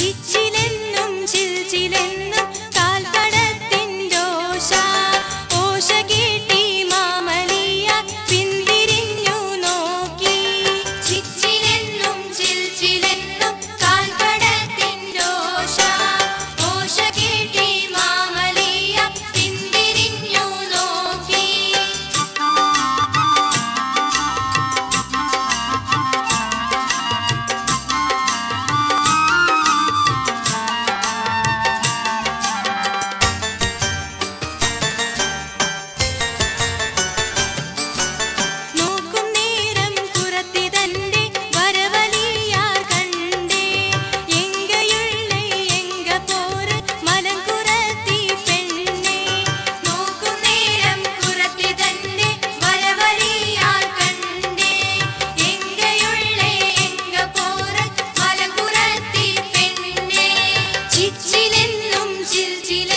ചിച്ചിലെന്നും ചിൽച്ചിലെന്നും Tuesday